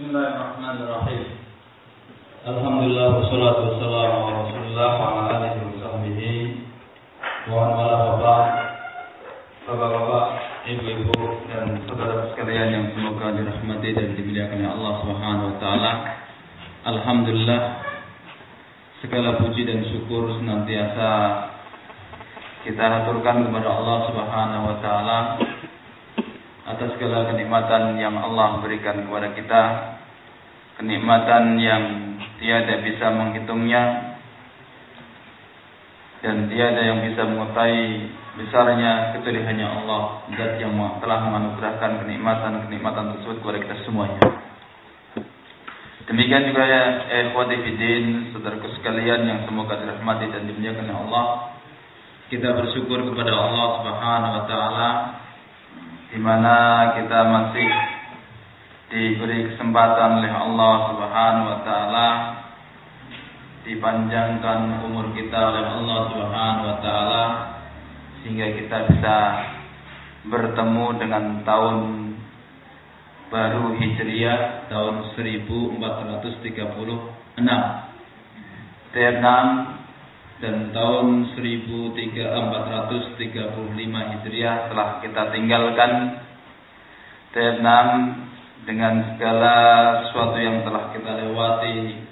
Bismillahirrahmanirrahim. Alhamdulillah wassalatu wassalamu ala Rasulillah wa ala alihi wa sahbihi wa wa ba'd. Bapak-bapak, ibu-ibu dan saudara sekalian yang semoga dirahmati dan dimuliakan oleh Allah Subhanahu wa taala. Alhamdulillah segala puji dan syukur senantiasa kita haturkan kepada Allah Subhanahu wa taala atas segala kenikmatan yang Allah berikan kepada kita kenikmatan yang tiada bisa menghitungnya dan tiada yang bisa mengetahui besarnya kecuali hanya Allah zat yang telah menganugerahkan kenikmatan-kenikmatan tersebut kepada kita semuanya. Demikian juga ya ikhwati fiddin, saudaraku sekalian yang semoga dirahmati dan dimuliakan oleh Allah. Kita bersyukur kepada Allah Subhanahu wa taala di mana kita masih diberi kesempatan oleh Allah Subhanahu wa taala dipanjangkan umur kita oleh Allah Subhanahu wa taala sehingga kita bisa bertemu dengan tahun baru Hijriah tahun 1436 T6 dan tahun 1435 Hijriah telah kita tinggalkan T6 dengan segala sesuatu yang telah kita lewati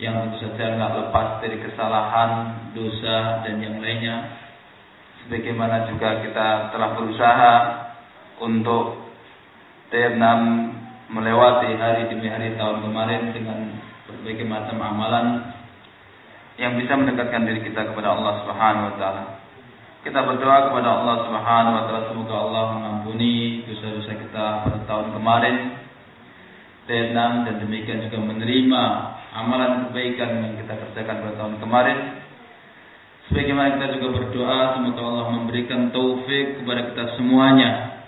yang tentu saja nggak lepas dari kesalahan, dosa dan yang lainnya. Sebagaimana juga kita telah berusaha untuk T6 melewati hari demi hari tahun kemarin dengan berbagai macam amalan yang bisa mendekatkan diri kita kepada Allah Subhanahu wa taala. Kita berdoa kepada Allah Subhanahu wa taala semoga Allah mengampuni dosa-dosa kita pada tahun kemarin. Dan dan demikian juga menerima amalan kebaikan yang kita kerjakan pada tahun kemarin. Sebagaimana kita juga berdoa semoga Allah memberikan taufik kepada kita semuanya.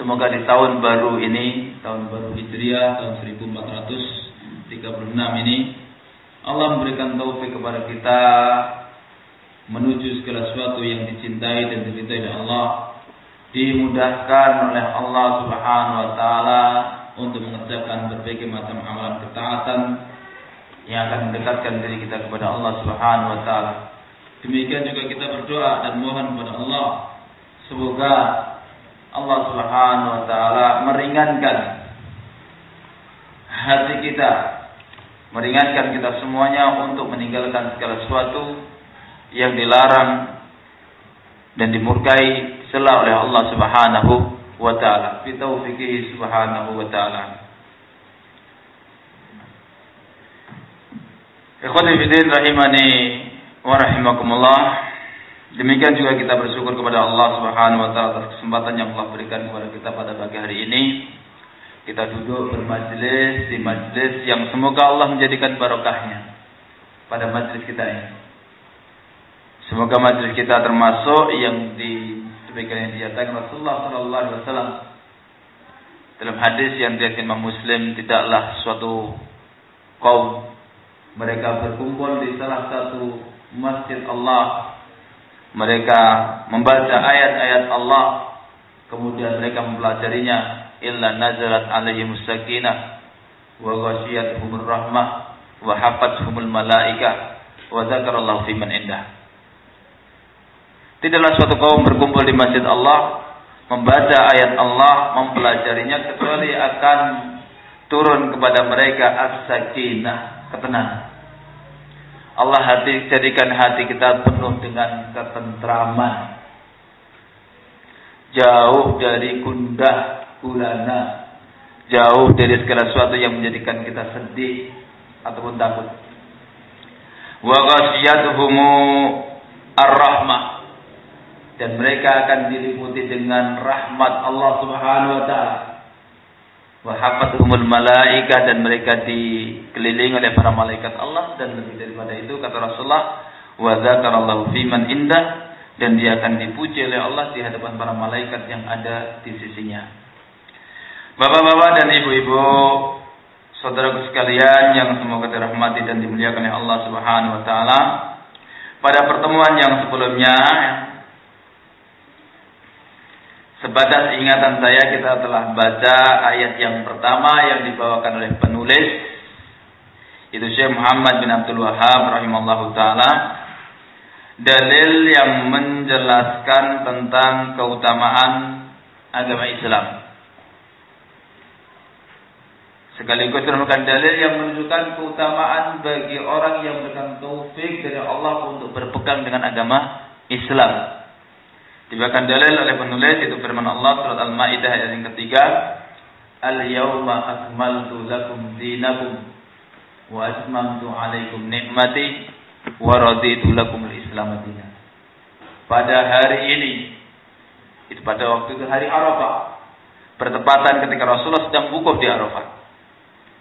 Semoga di tahun baru ini, tahun baru Hijriah tahun 1436 ini Allah memberikan taufik kepada kita menuju segala sesuatu yang dicintai dan dicintai oleh Allah dimudahkan oleh Allah Subhanahu wa taala untuk mengerjakan berbagai macam amalan ketaatan yang akan mendekatkan diri kita kepada Allah Subhanahu wa taala. Demikian juga kita berdoa dan mohon kepada Allah semoga Allah Subhanahu wa taala meringankan hati kita meringankan kita semuanya untuk meninggalkan segala sesuatu yang dilarang dan dimurkai sela oleh Allah Subhanahu wa taala fi taufiqihi subhanahu wa taala. Ikhwani fillah rahimani wa rahimakumullah. Demikian juga kita bersyukur kepada Allah Subhanahu wa taala atas kesempatan yang Allah berikan kepada kita pada pagi hari ini kita duduk bermajlis di majlis yang semoga Allah menjadikan barokahnya pada majlis kita ini. Semoga majlis kita termasuk yang di sebagian yang dinyatakan Rasulullah Sallallahu Alaihi Wasallam. Dalam hadis yang diriwayatkan Imam Muslim tidaklah suatu kaum mereka berkumpul di salah satu masjid Allah. Mereka membaca ayat-ayat Allah kemudian mereka mempelajarinya illa nazalat alaihim sakinah wa ghashiyatuhumur rahmah wa hafathumul malaika wa dzakarallahu fi man indah. Tidaklah suatu kaum berkumpul di masjid Allah membaca ayat Allah, mempelajarinya kecuali akan turun kepada mereka as-sakinah, ketenangan. Allah hati jadikan hati kita penuh dengan ketentraman. Jauh dari gundah gulana jauh dari segala sesuatu yang menjadikan kita sedih ataupun takut. Wa ghasyiyatuhumu ar-rahmah. Dan mereka akan diliputi dengan rahmat Allah Subhanahu wa taala. Wa hafathumul malaika dan mereka dikelilingi oleh para malaikat Allah dan lebih daripada itu kata Rasulullah wa dzakarallahu fiman indah dan dia akan dipuji oleh Allah di hadapan para malaikat yang ada di sisinya. Bapak-bapak dan ibu-ibu, saudaraku sekalian yang semoga dirahmati dan dimuliakan oleh Allah Subhanahu wa taala. Pada pertemuan yang sebelumnya Sebatas ingatan saya kita telah baca ayat yang pertama yang dibawakan oleh penulis itu Syekh Muhammad bin Abdul Wahab rahimallahu taala dalil yang menjelaskan tentang keutamaan agama Islam. Sekaligus merupakan dalil yang menunjukkan keutamaan bagi orang yang memberikan taufik dari Allah untuk berpegang dengan agama Islam. Dibawakan dalil oleh penulis itu firman Allah surat Al-Maidah ayat yang ketiga, "Al-yauma akmaltu lakum dinakum wa atmamtu 'alaikum ni'mati wa raditu lakum al-Islam dinan." Pada hari ini itu pada waktu itu hari Arafah bertepatan ketika Rasulullah sedang wukuf di Arafah.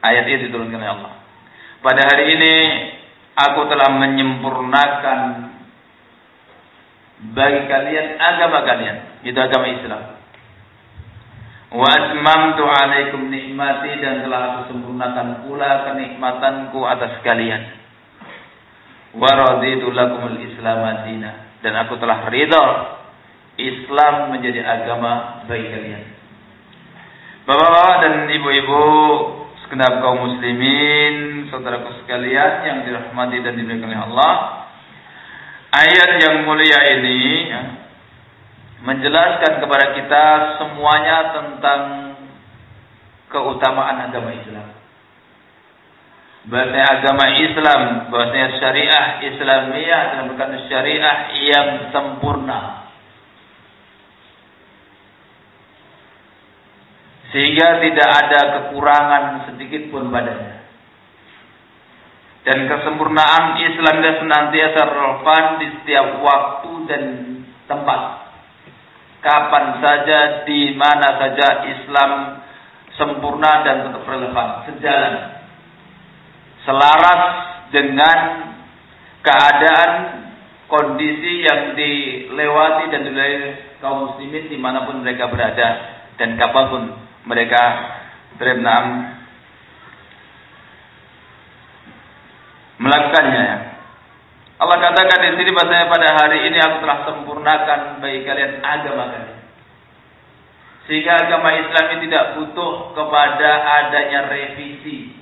Ayat ini diturunkan oleh Allah. Pada hari ini aku telah menyempurnakan bagi kalian agama kalian, itu agama Islam. Wa atmamtu alaikum nikmati dan telah aku sempurnakan pula kenikmatanku atas kalian. Wa raditu lakumul Islam dan aku telah ridha Islam menjadi agama bagi kalian. Bapak-bapak dan ibu-ibu segenap kaum muslimin, saudaraku sekalian yang dirahmati dan dimuliakan oleh Allah, Ayat yang mulia ini ya, menjelaskan kepada kita semuanya tentang keutamaan agama Islam. Bahasanya agama Islam, bahasanya syariah Islamiyah dan bukan syariah yang sempurna. Sehingga tidak ada kekurangan sedikit pun badannya dan kesempurnaan Islam dan senantiasa relevan di setiap waktu dan tempat. Kapan saja, di mana saja Islam sempurna dan tetap relevan, sejalan. Selaras dengan keadaan kondisi yang dilewati dan dilalui kaum muslimin di mana pun mereka berada dan kapan pun mereka berenam melakukannya. Allah katakan di sini bahasanya pada hari ini aku telah sempurnakan bagi kalian agama kalian. Sehingga agama Islam ini tidak butuh kepada adanya revisi.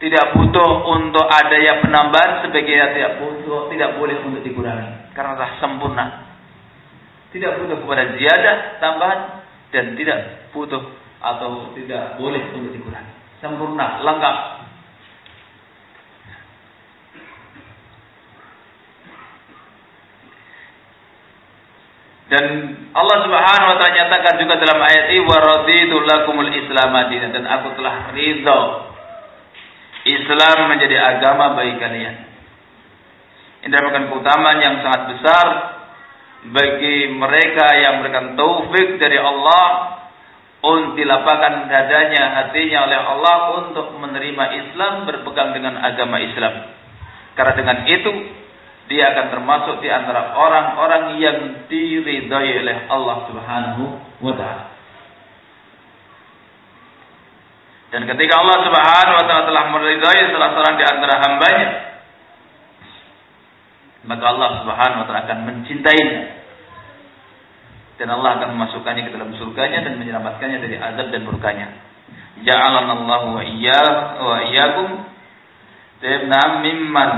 Tidak butuh untuk adanya penambahan sebagaimana tidak butuh, tidak boleh untuk dikurangi karena telah sempurna. Tidak butuh kepada ziyadah tambahan dan tidak butuh atau tidak boleh untuk dikurangi. Sempurna, lengkap Dan Allah Subhanahu wa taala nyatakan juga dalam ayat ini wa raditu lakumul Islam dan aku telah ridho Islam menjadi agama bagi kalian. Ini merupakan keutamaan yang sangat besar bagi mereka yang memberikan taufik dari Allah untuk dilapangkan dadanya hatinya oleh Allah untuk menerima Islam berpegang dengan agama Islam. Karena dengan itu dia akan termasuk di antara orang-orang yang diridhai oleh Allah Subhanahu wa taala. Dan ketika Allah Subhanahu wa taala telah meridhai salah seorang di antara hambanya, maka Allah Subhanahu wa taala akan mencintainya. Dan Allah akan memasukkannya ke dalam surganya dan menyelamatkannya dari azab dan murkanya. Ja'alanallahu wa iyyakum wa iyyakum mimman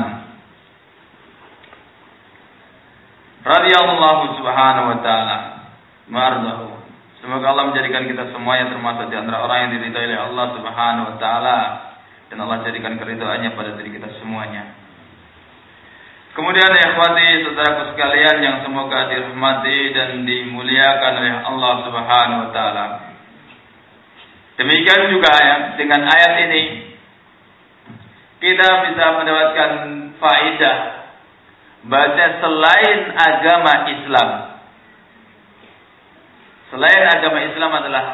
radhiyallahu subhanahu wa taala mardahu. Semoga Allah menjadikan kita semuanya termasuk di antara orang yang diridhai oleh Allah Subhanahu wa taala dan Allah jadikan keridhaannya pada diri kita semuanya. Kemudian ikhwati saudaraku sekalian yang semoga dirahmati dan dimuliakan oleh Allah Subhanahu wa taala. Demikian juga ya dengan ayat ini kita bisa mendapatkan faidah baca selain agama Islam. Selain agama Islam adalah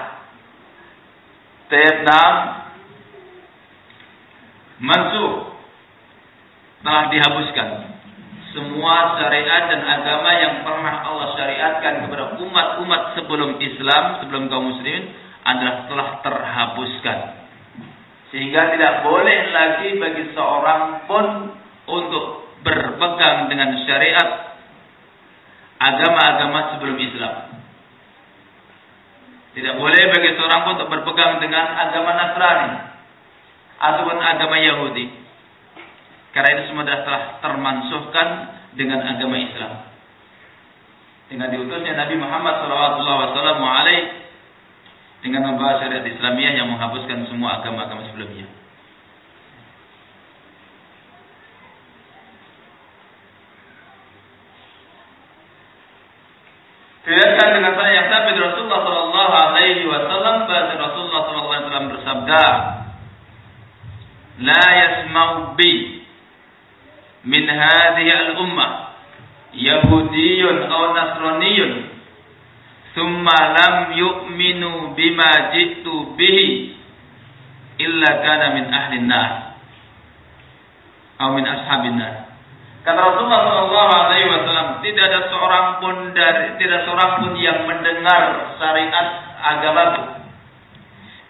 Vietnam mansuh telah dihapuskan. Semua syariat dan agama yang pernah Allah syariatkan kepada umat-umat sebelum Islam, sebelum kaum muslimin adalah telah terhapuskan. Sehingga tidak boleh lagi bagi seorang pun untuk berpegang dengan syariat agama-agama sebelum Islam. Tidak boleh bagi seorang pun untuk berpegang dengan agama Nasrani ataupun agama Yahudi. Karena itu semua telah termansuhkan dengan agama Islam. Dengan diutusnya Nabi Muhammad SAW dengan membahas syariat Islamiyah yang menghapuskan semua agama-agama sebelumnya. Dilihatkan dengan saya yang sahabat Rasulullah sallallahu alaihi wasallam bahwa Rasulullah sallallahu alaihi wasallam bersabda, "La yasma'u bi min hadhihi al-ummah yahudiyyun aw nasraniyyun thumma lam yu'minu bima jitu bihi illa kana min ahli nar atau min ashabin nar. Kata Rasulullah sallallahu alaihi wasallam tidak ada seorang pun dari tidak seorang pun yang mendengar syariat agamaku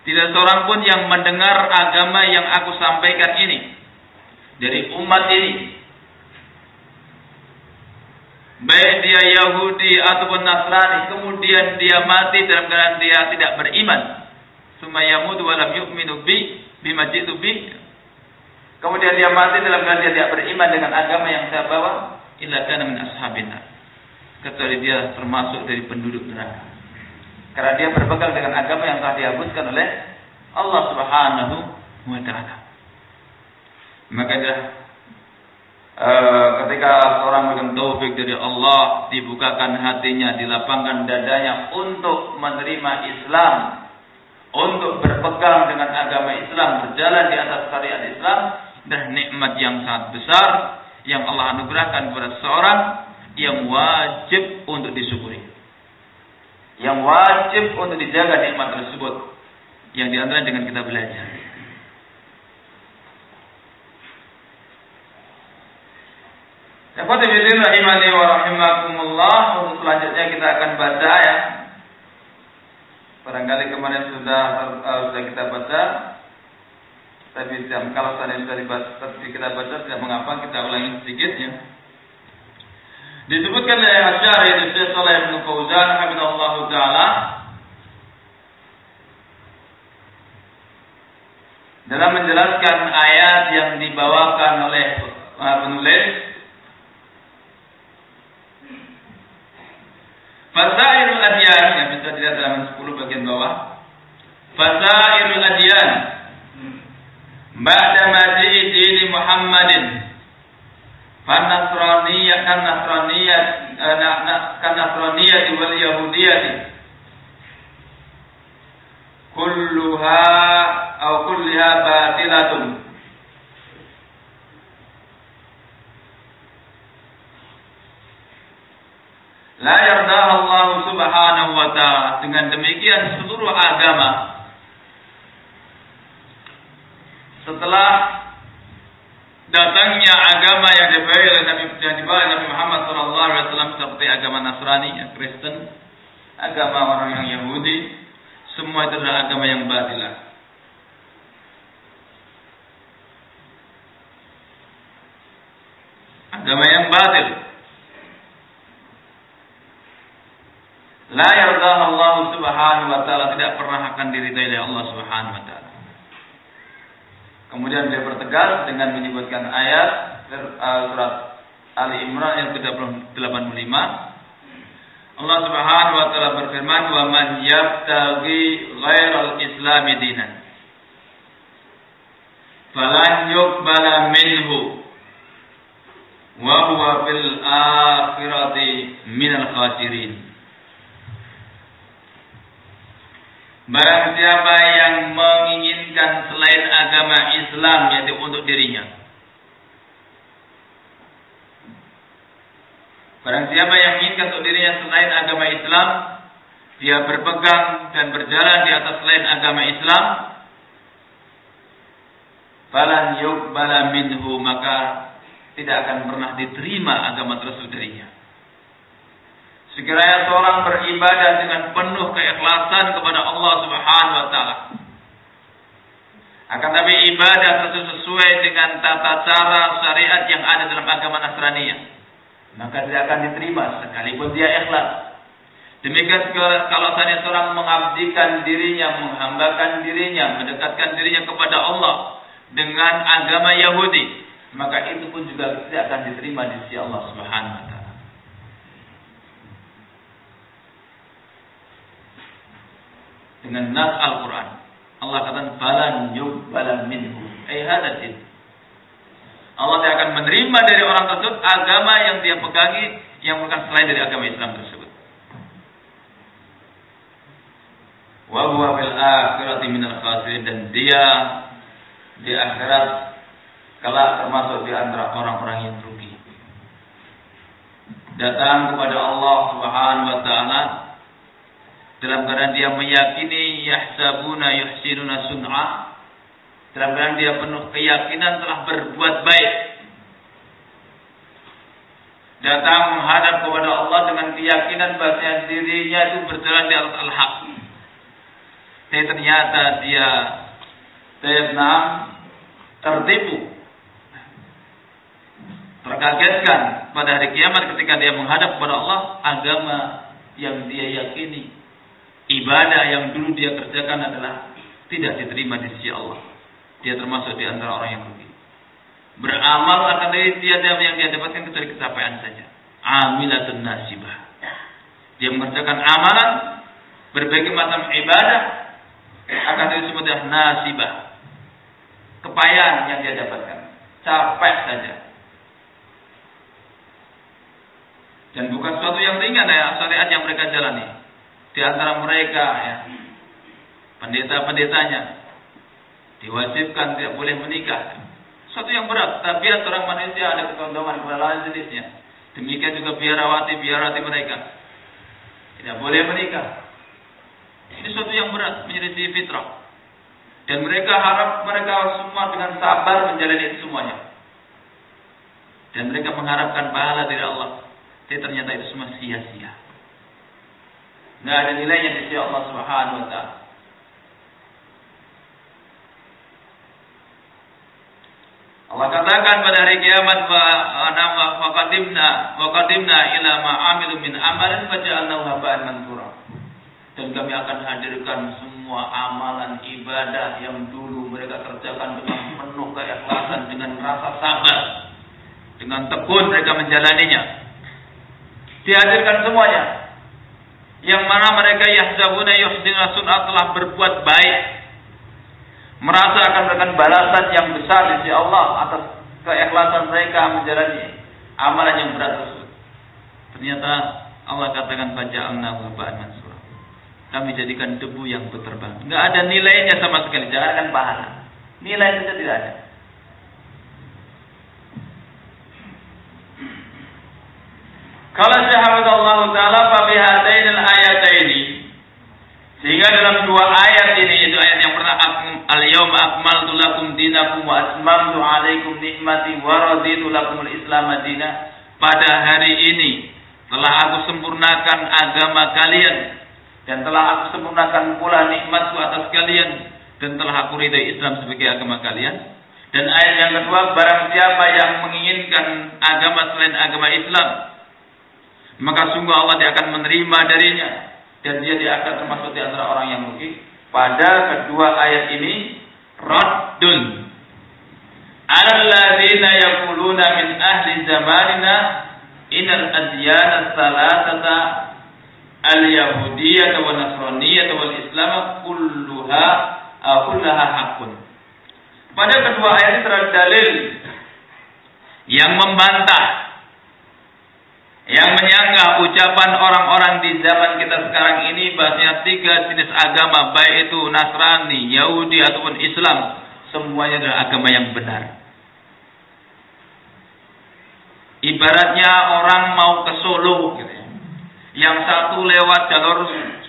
tidak seorang pun yang mendengar agama yang aku sampaikan ini. Dari umat ini. Baik dia Yahudi ataupun Nasrani, kemudian dia mati dalam keadaan dia tidak beriman. Sumayamud walam yu'minu bi bima jitu bi. Kemudian dia mati dalam keadaan dia tidak beriman dengan agama yang saya bawa, illa kana min ashabina. Kecuali dia termasuk dari penduduk neraka. Karena dia berpegang dengan agama yang telah dihapuskan oleh Allah Subhanahu wa taala. Maka dia e, ketika seorang memberikan taufik dari Allah, dibukakan hatinya, dilapangkan dadanya untuk menerima Islam, untuk berpegang dengan agama Islam, berjalan di atas syariat Islam, dan nikmat yang sangat besar yang Allah anugerahkan kepada seorang yang wajib untuk disyukuri yang wajib untuk dijaga nikmat tersebut yang di antara dengan kita belajar. Ikhwati fillah rahimani wa rahimakumullah. Untuk selanjutnya kita akan baca ya. Barangkali kemarin sudah uh, sudah kita baca. Tapi kalau saya sudah dibaca, kita baca tidak mengapa kita ulangi sedikit ya. Disebutkan oleh Asyari itu Syekh Saleh bin Fauzan Allah taala dalam menjelaskan ayat yang dibawakan oleh penulis Fasairul adyan yang bisa dilihat dalam 10 bagian bawah. Fasairul adyan. Ba'da maji'i dini Muhammadin. Nasraniyah kan nasraniyah kan nasraniyah wal yahudiyah kulluha atau kulliha batilatun La yardaha Allah subhanahu wa ta'ala Dengan demikian seluruh agama Setelah datangnya agama yang dibawa oleh Nabi yang dibawa Nabi Muhammad SAW seperti agama Nasrani, ya, Kristen, agama orang yang Yahudi, semua itu adalah agama yang batilah. Agama yang batil. La yardah Allah subhanahu wa ta'ala tidak pernah akan diridai oleh Allah subhanahu wa ta'ala. Kemudian dia bertegas dengan menyebutkan ayat uh, surat Ali Imran yang ke-85. Allah Subhanahu wa taala berfirman, "Wa man yabtaghi ghairal islami dinan falan yuqbala minhu wa huwa fil akhirati minal khasirin." Barang siapa yang menginginkan selain agama Islam yaitu untuk dirinya. Barang siapa yang menginginkan untuk dirinya selain agama Islam, dia berpegang dan berjalan di atas selain agama Islam, falan yuqbala minhu maka tidak akan pernah diterima agama tersebut darinya. Sekiranya seorang beribadah dengan penuh keikhlasan kepada Allah Subhanahu wa taala. Akan tapi ibadah tersebut sesuai dengan tata cara syariat yang ada dalam agama Nasrani, maka tidak akan diterima sekalipun dia ikhlas. Demikian kalau saya seorang mengabdikan dirinya, menghambakan dirinya, mendekatkan dirinya kepada Allah dengan agama Yahudi, maka itu pun juga tidak akan diterima di sisi Allah Subhanahu wa taala. Dengan nas Al-Qur'an. Allah katakan balan yubbala minhu. Ai hadatin. Allah tidak akan menerima dari orang tersebut agama yang dia pegangi yang bukan selain dari agama Islam tersebut. wa huwa fil akhirati minal khasirin dan dia di akhirat kelak termasuk di antara orang-orang yang rugi. Datang kepada Allah Subhanahu wa taala dalam keadaan dia meyakini yahsabuna yuhsinuna sun'a dalam keadaan dia penuh keyakinan telah berbuat baik. Datang menghadap kepada Allah dengan keyakinan bahwa dirinya itu berjalan di atas al-haq. Tapi ternyata dia Vietnam tertipu. Terkagetkan pada hari kiamat ketika dia menghadap kepada Allah agama yang dia yakini ibadah yang dulu dia kerjakan adalah tidak diterima di sisi Allah dia termasuk di antara orang yang rugi beramal akan dari tiada yang dia dapatkan kecuali kecapean saja amilatun nasibah dia mengerjakan amalan berbagai macam ibadah akan disebut nasibah. Kepayaan yang dia dapatkan. Capek saja. Dan bukan sesuatu yang ringan ya syariat yang mereka jalani. Di antara mereka ya pendeta-pendetanya diwajibkan tidak boleh menikah. Suatu yang berat, tapi orang manusia ada ketontoman kepada lain jenisnya. Demikian juga biarawati-biarawati mereka. Tidak boleh menikah. Ini sesuatu yang berat menjadi fitrah. Dan mereka harap mereka semua dengan sabar menjalani itu semuanya. Dan mereka mengharapkan pahala dari Allah. Tapi ternyata itu semua sia-sia. Nggak ada nilainya di sisi Allah Subhanahu wa taala. Allah katakan pada hari kiamat wa nama wa qadimna wa qadimna ila ma amilu min amalin faja'alnahu haba'an mansura. Dan kami akan hadirkan semua amalan ibadah yang dulu mereka kerjakan dengan penuh keikhlasan dengan rasa sabar dengan tekun mereka menjalaninya. Dihadirkan semuanya yang mana mereka yahzabuna yuhsina sun'at telah berbuat baik merasa akan mendapatkan balasan yang besar di sisi Allah atas keikhlasan mereka menjalani amalan yang berat tersebut ternyata Allah katakan baca al-nahu ba'an kami jadikan debu yang berterbang. Enggak ada nilainya sama sekali. Jangan kan pahala. Nilai saja tidak ada. Kalau syahadat Allah Taala fabihatain ini sehingga dalam dua ayat ini itu ayat yang pertama al yaum akmaltu lakum dinakum wa atmamtu alaikum nikmati wa raditu lakum al-islam pada hari ini telah aku sempurnakan agama kalian dan telah aku sempurnakan pula nikmatku atas kalian dan telah aku ridai Islam sebagai agama kalian. Dan ayat yang kedua, barang siapa yang menginginkan agama selain agama Islam, maka sungguh Allah dia akan menerima darinya dan dia dia termasuk di antara orang yang rugi. Pada kedua ayat ini, raddun alladzina yaquluna min ahli zamanina inal adyana salatata al-yahudiyyah wa nasraniyah wal islam kulluha uh, kullaha haqqun. Pada kedua ayat ini terdapat dalil yang membantah yang menyanggah ucapan orang-orang di zaman kita sekarang ini bahasanya tiga jenis agama baik itu Nasrani, Yahudi ataupun Islam semuanya adalah agama yang benar. Ibaratnya orang mau ke Solo gitu yang satu lewat jalur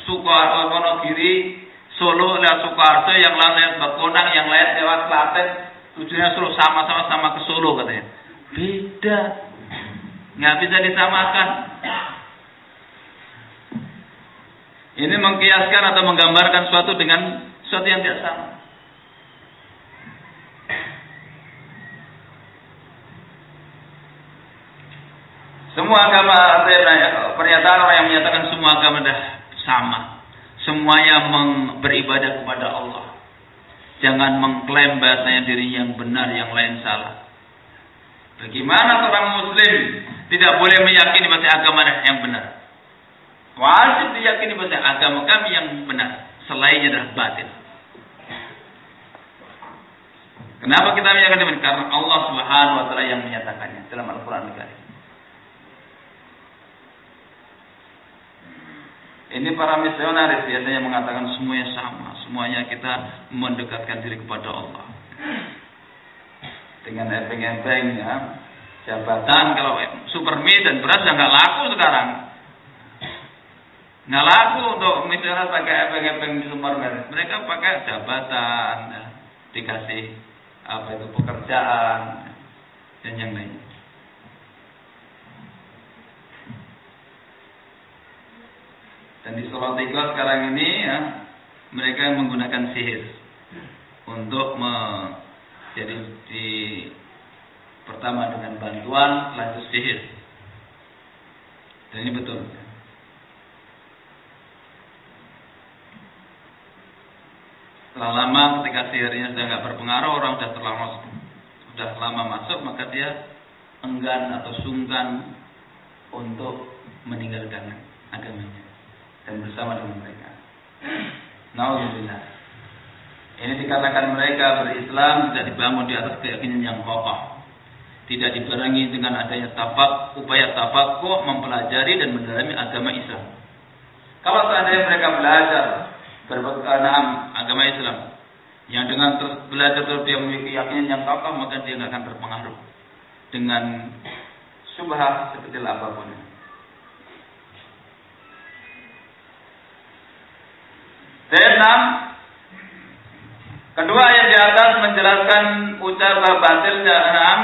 Sukoharto kiri Solo lewat Soekarto, yang lain lewat Bakonang, yang lain lewat Klaten. Tujuannya Solo sama-sama sama ke Solo katanya. Beda. Nggak bisa disamakan. Ini mengkiaskan atau menggambarkan suatu dengan suatu yang tidak sama. Semua agama pernyataan orang yang menyatakan semua agama dah sama. Semuanya beribadah kepada Allah. Jangan mengklaim bahasanya diri yang benar, yang lain salah. Bagaimana seorang muslim tidak boleh meyakini bahasa agama yang benar? Wajib diyakini bahasa agama kami yang benar. Selainnya adalah batin. Kenapa kita meyakini? Karena Allah Subhanahu wa taala yang menyatakannya dalam Al-Qur'an Al-Karim. Ini para misionaris biasanya mengatakan semuanya sama, semuanya kita mendekatkan diri kepada Allah. Dengan epeng-epeng ya, jabatan kalau supermi dan beras ya nggak laku sekarang. Nggak laku untuk misionaris pakai epeng-epeng di supermarket. Mereka pakai jabatan, ya, dikasih apa itu pekerjaan dan yang lain. Dan di Salatiga sekarang ini ya, mereka menggunakan sihir untuk me, jadi di pertama dengan bantuan lanjut sihir. Dan ini betul. Setelah lama ketika sihirnya sudah nggak berpengaruh, orang sudah terlama sudah lama masuk, maka dia enggan atau sungkan untuk meninggalkan agamanya dan bersama dengan mereka. Nauzubillah. Ini dikatakan mereka berislam tidak dibangun di atas keyakinan yang kokoh. Tidak dibarengi dengan adanya tapak, upaya tafakuh mempelajari dan mendalami agama Islam. Kalau seandainya mereka belajar berkenaan agama Islam, yang dengan terus belajar terus dia memiliki keyakinan yang kokoh, maka dia tidak akan terpengaruh dengan subhat seperti apa pun. Keenam, kedua ayat di atas menjelaskan ucapan batilnya enam,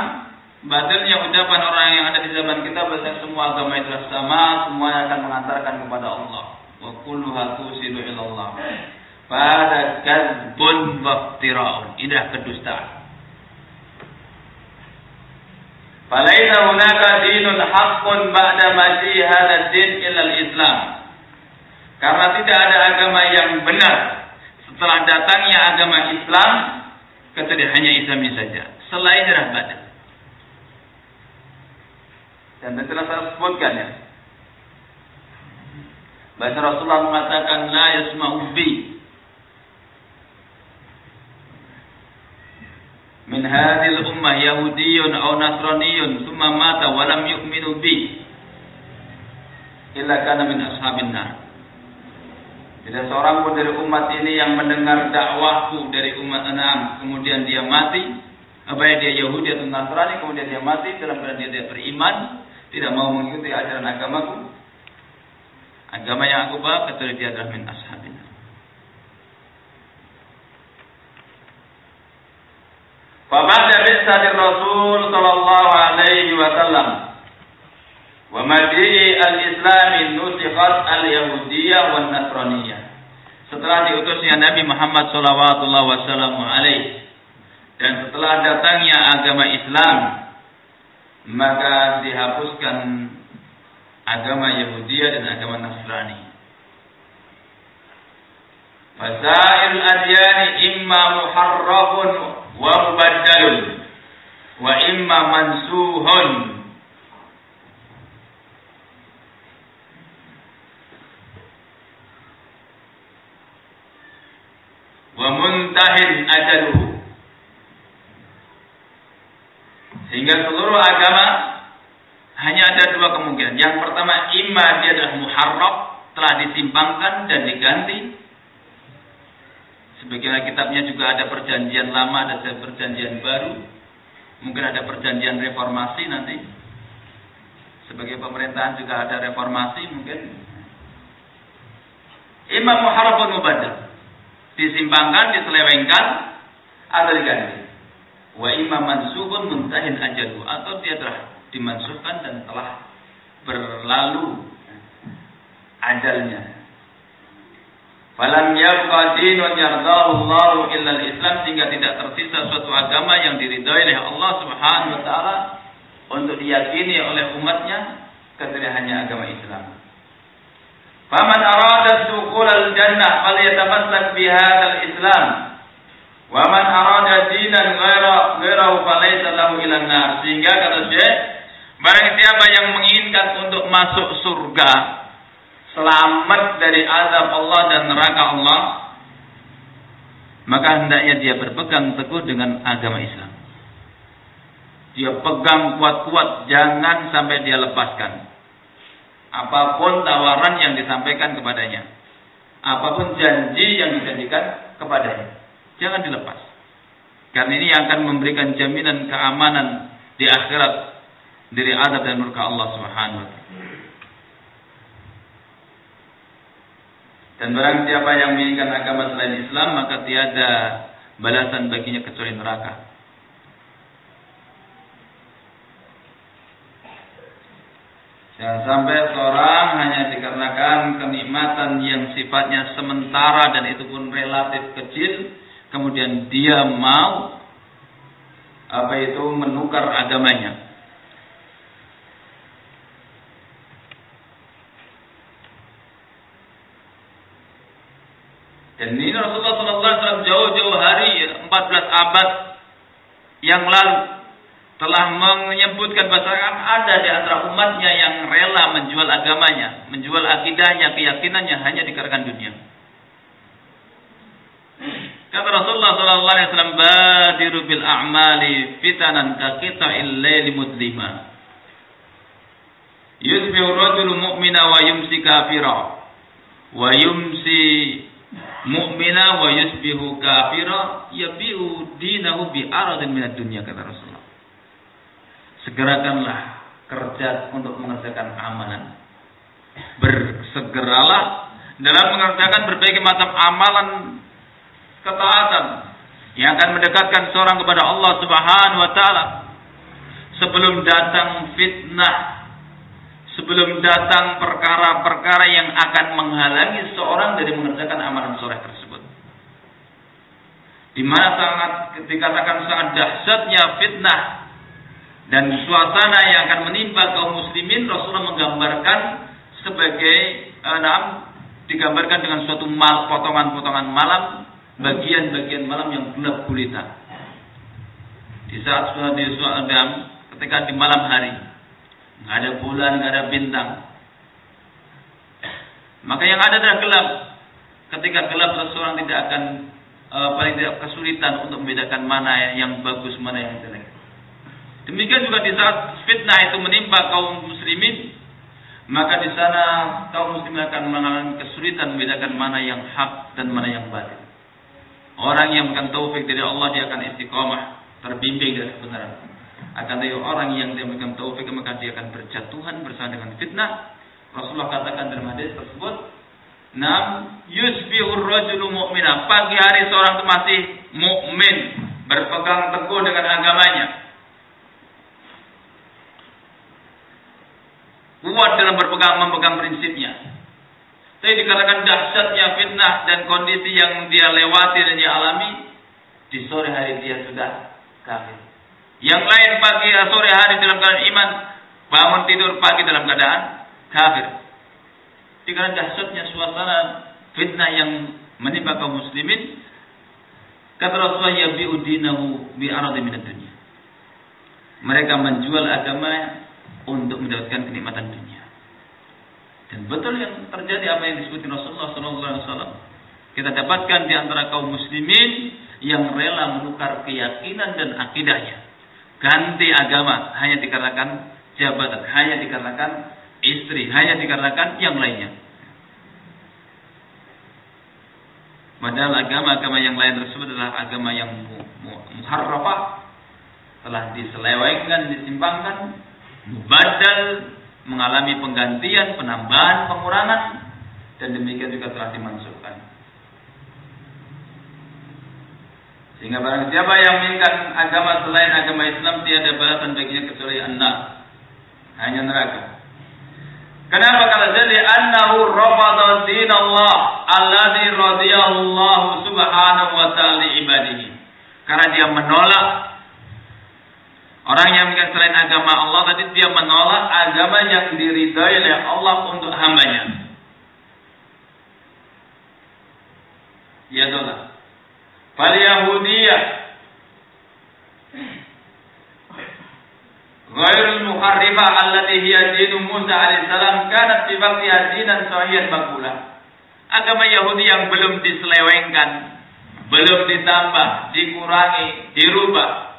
batilnya ucapan orang yang ada di zaman kita bahwa semua agama itu sama, semua akan mengantarkan kepada Allah. Wa kulluha tusilu ilallah. Pada kadzbun wa iftira'un. Ini kedustaan. Falaisa hunaka dinun haqqun ba'da maji hadha din illa al-Islam. Karena tidak ada agama yang benar setelah datangnya agama Islam, hanya Islami saja. Selain darah badan. Dan telah saya sebutkan ya. Bahasa Rasulullah mengatakan la yasma'u bi min hadhil ummah yahudiyyun aw nasraniyyun thumma mata wa lam yu'minu bi illa kana min ashabin nar tidak seorang pun dari umat ini yang mendengar dakwahku dari umat enam, kemudian dia mati, apa ya dia Yahudi atau Nasrani, kemudian dia mati dalam keadaan dia tidak beriman, tidak mau mengikuti ajaran agamaku. Agama yang aku bawa kecuali dia adalah min ashabina. Fabada bisadir Rasul sallallahu alaihi wasallam Wa madi'i al-islami nusikhat al-yahudiyah wa nasraniyah. Setelah diutusnya Nabi Muhammad sallallahu wasallam dan setelah datangnya agama Islam maka dihapuskan agama Yahudiyah dan agama Nasrani. Fasail adyani imma muharrafun wa mubaddalun wa imma mansuhun wa muntahin ajaluhu. Sehingga seluruh agama hanya ada dua kemungkinan. Yang pertama, imma dia adalah muharrab, telah disimpangkan dan diganti. Sebagian kitabnya juga ada perjanjian lama, ada perjanjian baru. Mungkin ada perjanjian reformasi nanti. Sebagai pemerintahan juga ada reformasi mungkin. Imam muharrabun mubaddal disimpangkan, diselewengkan atau diganti. Wa imam mansubun muntahin ajalu atau dia telah dimansuhkan dan telah berlalu ajalnya. Falam yabqa dinun yardahu Allah illa al-Islam sehingga tidak tersisa suatu agama yang diridhai oleh Allah Subhanahu wa taala untuk diyakini oleh umatnya kecuali hanya agama Islam. Faman arada dukhul al-jannah falyatamassak bi hadzal Islam. Wa man arada dinan ghaira ghairahu falaysa lahu ila nar. Sehingga kata Syekh, barang siapa yang menginginkan untuk masuk surga, selamat dari azab Allah dan neraka Allah, maka hendaknya dia berpegang teguh dengan agama Islam. Dia pegang kuat-kuat, jangan sampai dia lepaskan apa pun tawaran yang disampaikan kepadanya, apa pun janji yang dijanjikan kepadanya, jangan dilepas. Karena ini akan memberikan jaminan keamanan di akhirat dari adab dan murka Allah Subhanahu wa taala. Dan barang siapa yang menginginkan agama selain Islam maka tiada balasan baginya kecuali neraka. Jangan sampai seorang hanya dikarenakan kenikmatan yang sifatnya sementara dan itu pun relatif kecil, kemudian dia mau apa itu menukar agamanya. Dan ini Rasulullah SAW jauh-jauh hari 14 abad yang lalu telah menyebutkan bahwa ada di antara umatnya yang rela menjual agamanya, menjual akidahnya, keyakinannya hanya dikarenakan dunia. Kata Rasulullah sallallahu alaihi wasallam, "Badiru bil a'mali fitanan ka qita'il laili mudlima." Yusbihu rajulu mu'mina wa yumsi kafira. Wa yumsi mu'mina wa yusbihu kafira yabi'u dinahu bi aradin minad dunya kata Rasulullah segerakanlah kerja untuk mengerjakan amalan. Bersegeralah dalam mengerjakan berbagai macam amalan ketaatan yang akan mendekatkan seorang kepada Allah Subhanahu wa taala sebelum datang fitnah sebelum datang perkara-perkara yang akan menghalangi seorang dari mengerjakan amalan soleh tersebut. Di mana sangat dikatakan sangat dahsyatnya fitnah dan suasana yang akan menimpa kaum muslimin Rasulullah menggambarkan sebagai enam digambarkan dengan suatu mal potongan-potongan malam bagian-bagian malam yang gelap gulita. Di saat suatu di suatu ketika di malam hari nggak ada bulan nggak ada bintang. Maka yang ada adalah gelap. Ketika gelap seseorang tidak akan uh, paling tidak kesulitan untuk membedakan mana yang bagus mana yang jelek Demikian juga di saat fitnah itu menimpa kaum muslimin, maka di sana kaum muslimin akan mengalami kesulitan membedakan mana yang hak dan mana yang batil. Orang yang bukan taufik dari Allah dia akan istiqomah, terbimbing dari kebenaran. Akan tetapi orang yang dia bukan taufik maka dia akan berjatuhan bersama dengan fitnah. Rasulullah katakan dalam hadis tersebut, Nam yusbihur rajulu mu'mina. Pagi hari seorang itu masih mukmin, berpegang teguh dengan agamanya kuat dalam berpegang memegang prinsipnya. Tapi dikatakan dahsyatnya fitnah dan kondisi yang dia lewati dan dia alami, di sore hari dia sudah kafir. Yang lain pagi sore hari dalam keadaan iman, bangun tidur pagi dalam keadaan kafir. Dikatakan dahsyatnya suasana fitnah yang menimpa kaum muslimin, kata Rasulullah ya bi'udinahu bi'aradi minat dunia. Mereka menjual agama untuk mendapatkan kenikmatan dunia. Dan betul yang terjadi apa yang disebutkan Rasulullah SAW. Kita dapatkan di antara kaum muslimin yang rela menukar keyakinan dan akidahnya. Ganti agama hanya dikarenakan jabatan, hanya dikarenakan istri, hanya dikarenakan yang lainnya. Padahal agama-agama yang lain tersebut adalah agama yang muharrafah, telah diselewengkan, disimpangkan, badal mengalami penggantian, penambahan, pengurangan dan demikian juga telah dimasukkan. Sehingga barang siapa yang menginginkan agama selain agama Islam tiada balasan baginya kecuali anak hanya neraka. Kenapa kalau jadi annahu rafadha din Allah alladhi radiyallahu subhanahu wa ta'ala ibadihi. Karena dia menolak Orang yang menginginkan selain agama Allah tadi dia menolak agama yang diridhai oleh Allah untuk hambanya. Ya tolak. Fal Yahudiyah Ghairul muharrifah allati hiya dinu Musa alaihissalam kanat fi waqtiha dinan sahihan maqbulah. Agama Yahudi yang belum diselewengkan, belum ditambah, dikurangi, dirubah.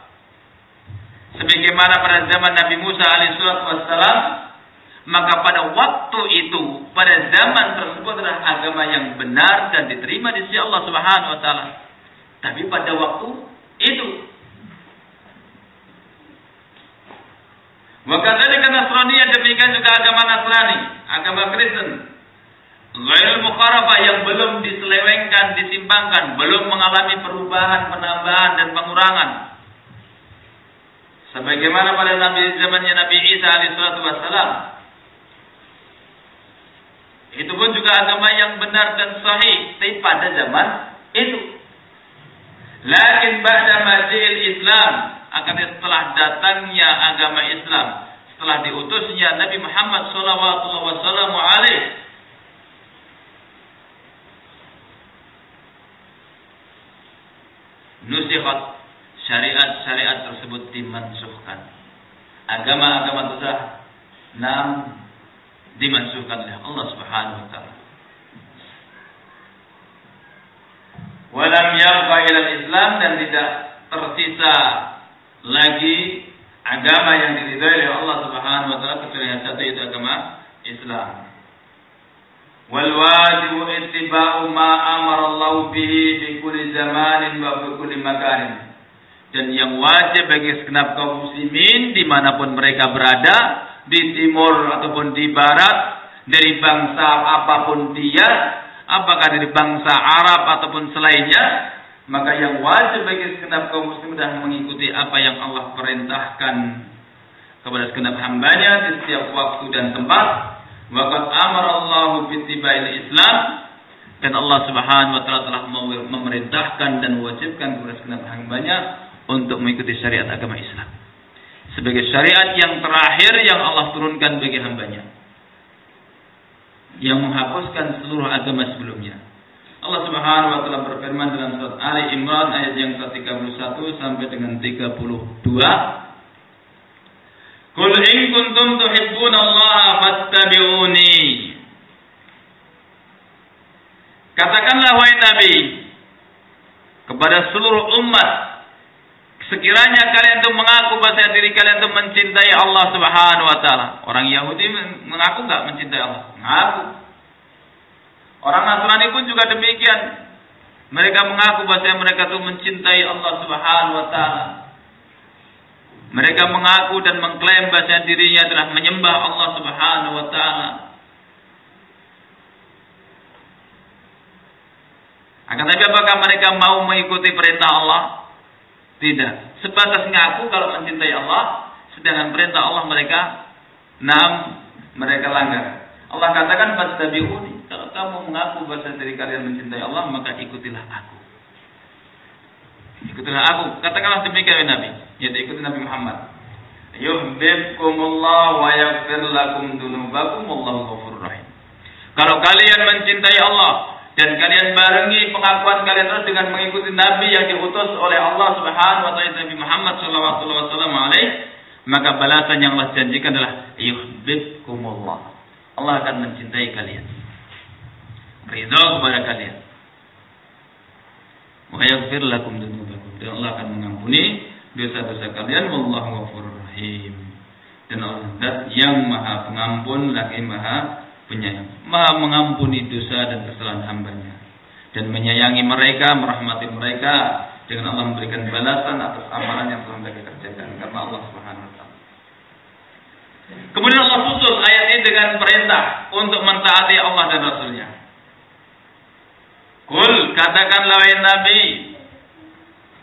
Sebagaimana pada zaman Nabi Musa alaihissalam, maka pada waktu itu, pada zaman tersebut adalah agama yang benar dan diterima di sisi Allah Subhanahu wa taala. Tapi pada waktu itu Maka dari Nasraniyah demikian juga agama Nasrani, agama Kristen. Ghairul mukharafah yang belum diselewengkan, disimpangkan, belum mengalami perubahan, penambahan dan pengurangan. Sebagaimana pada Nabi zamannya Nabi Isa alaihissalatu wassalam. Itu pun juga agama yang benar dan sahih. Tapi pada zaman itu. Lakin ba'da majil Islam. Akan setelah datangnya agama Islam. Setelah diutusnya Nabi Muhammad alaihi nusikhat syariat-syariat tersebut dimansuhkan. Agama-agama tersebut nam dimansuhkan oleh Allah Subhanahu wa taala. Walam yabqa ila Islam dan tidak tersisa lagi agama yang diridhai oleh Allah Subhanahu wa taala kecuali yang satu itu agama Islam. wal wajibu ittiba'u ma amara Allah bihi fi kulli zamanin wa fi kulli makanin dan yang wajib bagi segenap kaum muslimin di mana pun mereka berada di timur ataupun di barat dari bangsa apa pun dia apakah dari bangsa Arab ataupun selainnya maka yang wajib bagi segenap kaum muslimin adalah mengikuti apa yang Allah perintahkan kepada segenap hambanya di setiap waktu dan tempat. Waqad amara Allah bittibail Islam. Dan Allah Subhanahu wa taala telah memerintahkan dan mewajibkan kepada segenap hambanya untuk mengikuti syariat agama Islam. Sebagai syariat yang terakhir yang Allah turunkan bagi hambanya. Yang menghapuskan seluruh agama sebelumnya. Allah Subhanahu wa taala berfirman dalam surat Ali Imran ayat yang ke-31 sampai dengan 32 Qul in kuntum Allah fattabi'uni. Katakanlah wahai Nabi kepada seluruh umat sekiranya kalian itu mengaku bahwa diri kalian itu mencintai Allah Subhanahu wa taala. Orang Yahudi mengaku enggak mencintai Allah? Mengaku. Orang Nasrani pun juga demikian. Mereka mengaku bahwa mereka itu mencintai Allah Subhanahu wa taala. Mereka mengaku dan mengklaim bahasa dirinya telah menyembah Allah Subhanahu wa taala. Akan tapi apakah mereka mau mengikuti perintah Allah? Tidak. Sebatas ngaku kalau mencintai Allah, sedangkan perintah Allah mereka enam mereka langgar. Allah katakan fastabi'uni. Kalau kamu mengaku bahasa diri kalian mencintai Allah, maka ikutilah aku. Ikutilah aku. Katakanlah demikian Nabi. Yaitu ikuti Nabi Muhammad. Yuhibbukumullah wa yaghfir lakum dunubakum wallahu ghafurur rahim. Kalau kalian mencintai Allah dan kalian barengi pengakuan kalian terus dengan mengikuti Nabi yang diutus oleh Allah Subhanahu wa taala Nabi Muhammad sallallahu alaihi maka balasan yang Allah janjikan adalah yuhibbukumullah. Allah akan mencintai kalian. Ridha kepada kalian. Wa yaghfir lakum dunubakum. Dan Allah akan mengampuni dosa-dosa kalian wallahu ghafurur rahim. Dan Allah yang Maha Pengampun lagi Maha Penyayang. Maha mengampuni dosa dan kesalahan hambanya dan menyayangi mereka, merahmati mereka dengan Allah memberikan balasan atas amalan yang telah mereka kerjakan karena Allah Subhanahu wa taala. Kemudian Allah susul ayat ini dengan perintah untuk mentaati Allah dan Rasulnya. Kul katakanlah wahai Nabi,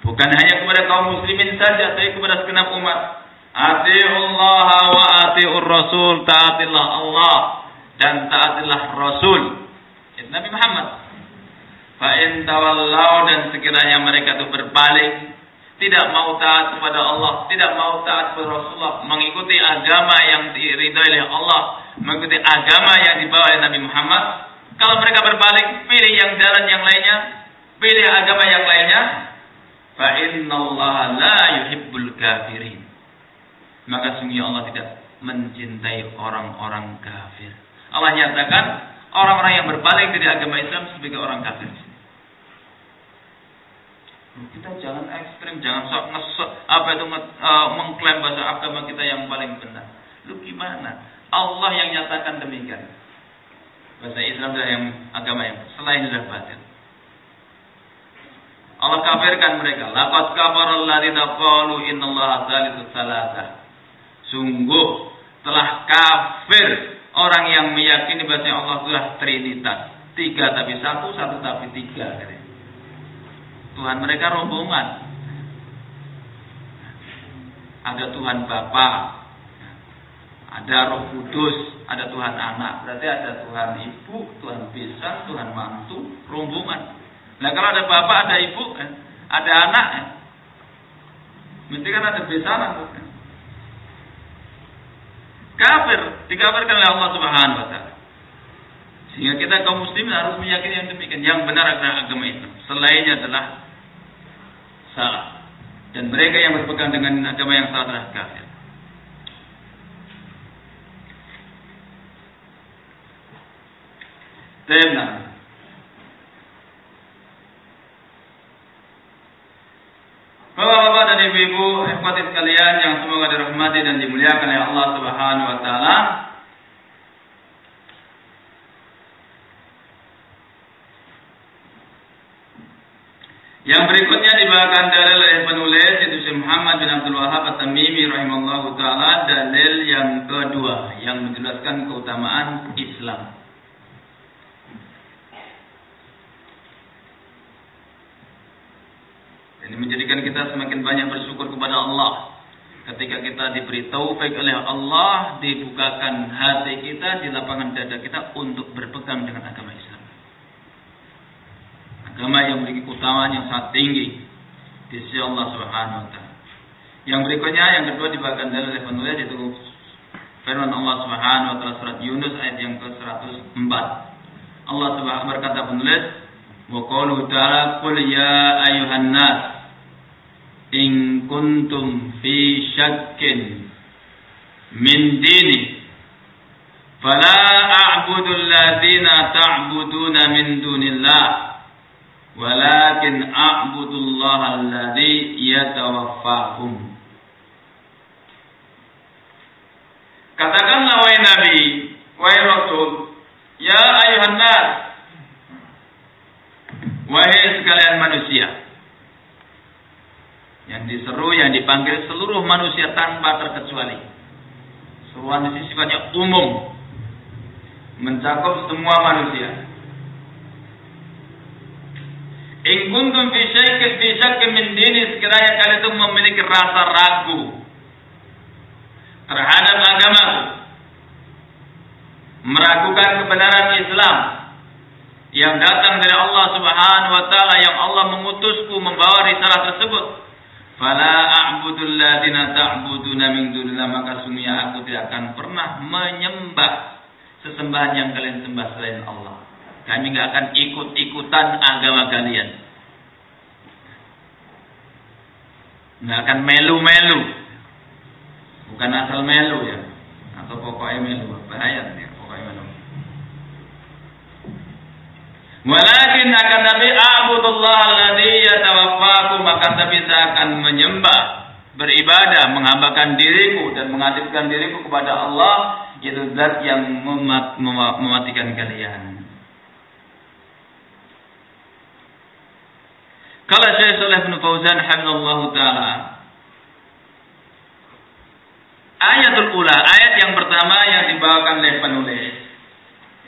bukan hanya kepada kaum muslimin saja, tapi kepada segenap umat. Allah wa atiur Rasul, taatilah Allah dan taatilah Rasul. Nabi Muhammad. Fa in tawallau dan sekiranya mereka itu berpaling, tidak mau taat kepada Allah, tidak mau taat kepada Rasulullah, mengikuti agama yang diridhoi oleh Allah, mengikuti agama yang dibawa oleh Nabi Muhammad, kalau mereka berbalik pilih yang jalan yang lainnya, pilih agama yang lainnya, fa innallaha la yuhibbul kafirin. Maka sungguh Allah tidak mencintai orang-orang kafir. Allah nyatakan orang-orang yang berbalik dari agama Islam sebagai orang kafir. Kita jangan ekstrim, jangan sok ngesok apa itu uh, mengklaim bahasa agama kita yang paling benar. Lu gimana? Allah yang nyatakan demikian. Bahasa Islam adalah yang agama yang selain adalah batil. Allah kafirkan mereka. Laqad kafara alladziina qalu innallaha tsalitsu tsalatsa. Sungguh telah kafir orang yang meyakini bahwa Allah adalah Trinitas. Tiga tapi satu, satu tapi tiga. Tuhan mereka rombongan. Ada Tuhan Bapa, ada Roh Kudus, ada Tuhan Anak. Berarti ada Tuhan Ibu, Tuhan Bisa, Tuhan Mantu, rombongan. Nah kalau ada Bapak, ada Ibu, kan? ada anak, kan? mesti kan ada besaran. Kan? Kafir, dikafirkan oleh Allah Subhanahu Wa Taala. Sehingga kita kaum muslimin harus meyakini yang demikian. Yang benar adalah agama itu. Selainnya adalah salah. Dan mereka yang berpegang dengan agama yang salah adalah kafir. Tenang. Bapak-bapak dan ibu-ibu, ikhwatin sekalian yang semoga dirahmati dan dimuliakan oleh Allah Subhanahu wa taala. Yang berikutnya dibawakan dalil oleh penulis itu Muhammad bin Abdul Wahab At-Tamimi rahimallahu taala dalil yang kedua yang menjelaskan keutamaan Islam. Ini menjadikan kita semakin banyak bersyukur kepada Allah. Ketika kita diberi taufik oleh Allah, dibukakan hati kita, di lapangan dada kita untuk berpegang dengan agama Islam agama yang memiliki keutamaan yang sangat tinggi di sisi Allah Subhanahu wa taala. Yang berikutnya yang kedua dibagikan dari oleh penulis yaitu firman Allah Subhanahu wa taala surat Yunus ayat yang ke-104. Allah Subhanahu berkata penulis, "Wa qalu ta'ala qul ya ayuhan nas in kuntum fi syakkin min dini fala a'budu alladziina ta'buduna min dunillah." walakin a'budullaha alladhi yatawaffakum Katakanlah wahai Nabi, wahai Rasul, ya ayuhan nas, wahai sekalian manusia. Yang diseru, yang dipanggil seluruh manusia tanpa terkecuali. Seruan ini sifatnya umum, mencakup semua manusia. In kuntum fi syaikin fi syaikin min dini sekiranya kalian itu memiliki rasa ragu terhadap agama meragukan kebenaran Islam yang datang dari Allah Subhanahu wa taala yang Allah mengutusku membawa risalah tersebut fala a'budul ladina ta'buduna min dunillah maka sungguhnya aku tidak akan pernah menyembah sesembahan yang kalian sembah selain Allah kami nggak akan ikut-ikutan agama kalian. Nggak akan melu-melu. Bukan asal melu ya. Atau pokoknya melu. Bahaya ya pokoknya melu. Walakin akan Nabi Abdullah alladhi yatawaffaku maka Nabi akan menyembah beribadah menghambakan diriku dan mengaktifkan diriku kepada Allah yaitu zat yang mematikan kalian. Kalau Syekh Saleh bin Fauzan hafizallah taala Ayatul ula, ayat yang pertama yang dibawakan oleh penulis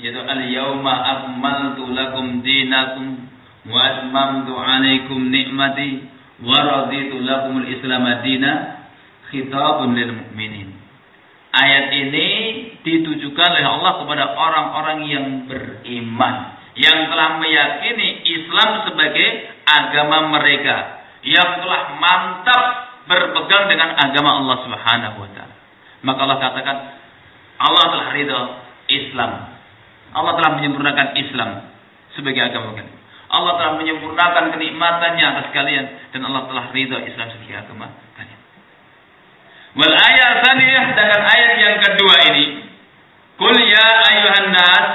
yaitu al-yauma akmaltu lakum dinakum wa atmamtu 'alaikum ni'mati wa raditu lakum al-islam madina khitabun lil mu'minin. Ayat ini ditujukan oleh Allah kepada orang-orang yang beriman yang telah meyakini Islam sebagai agama mereka yang telah mantap berpegang dengan agama Allah Subhanahu wa taala. Maka Allah katakan Allah telah ridha Islam. Allah telah menyempurnakan Islam sebagai agama kalian. Allah telah menyempurnakan kenikmatannya atas kalian dan Allah telah ridha Islam sebagai agama kalian. Wal ayat dengan ayat yang kedua ini, Kul ya ayuhan nas,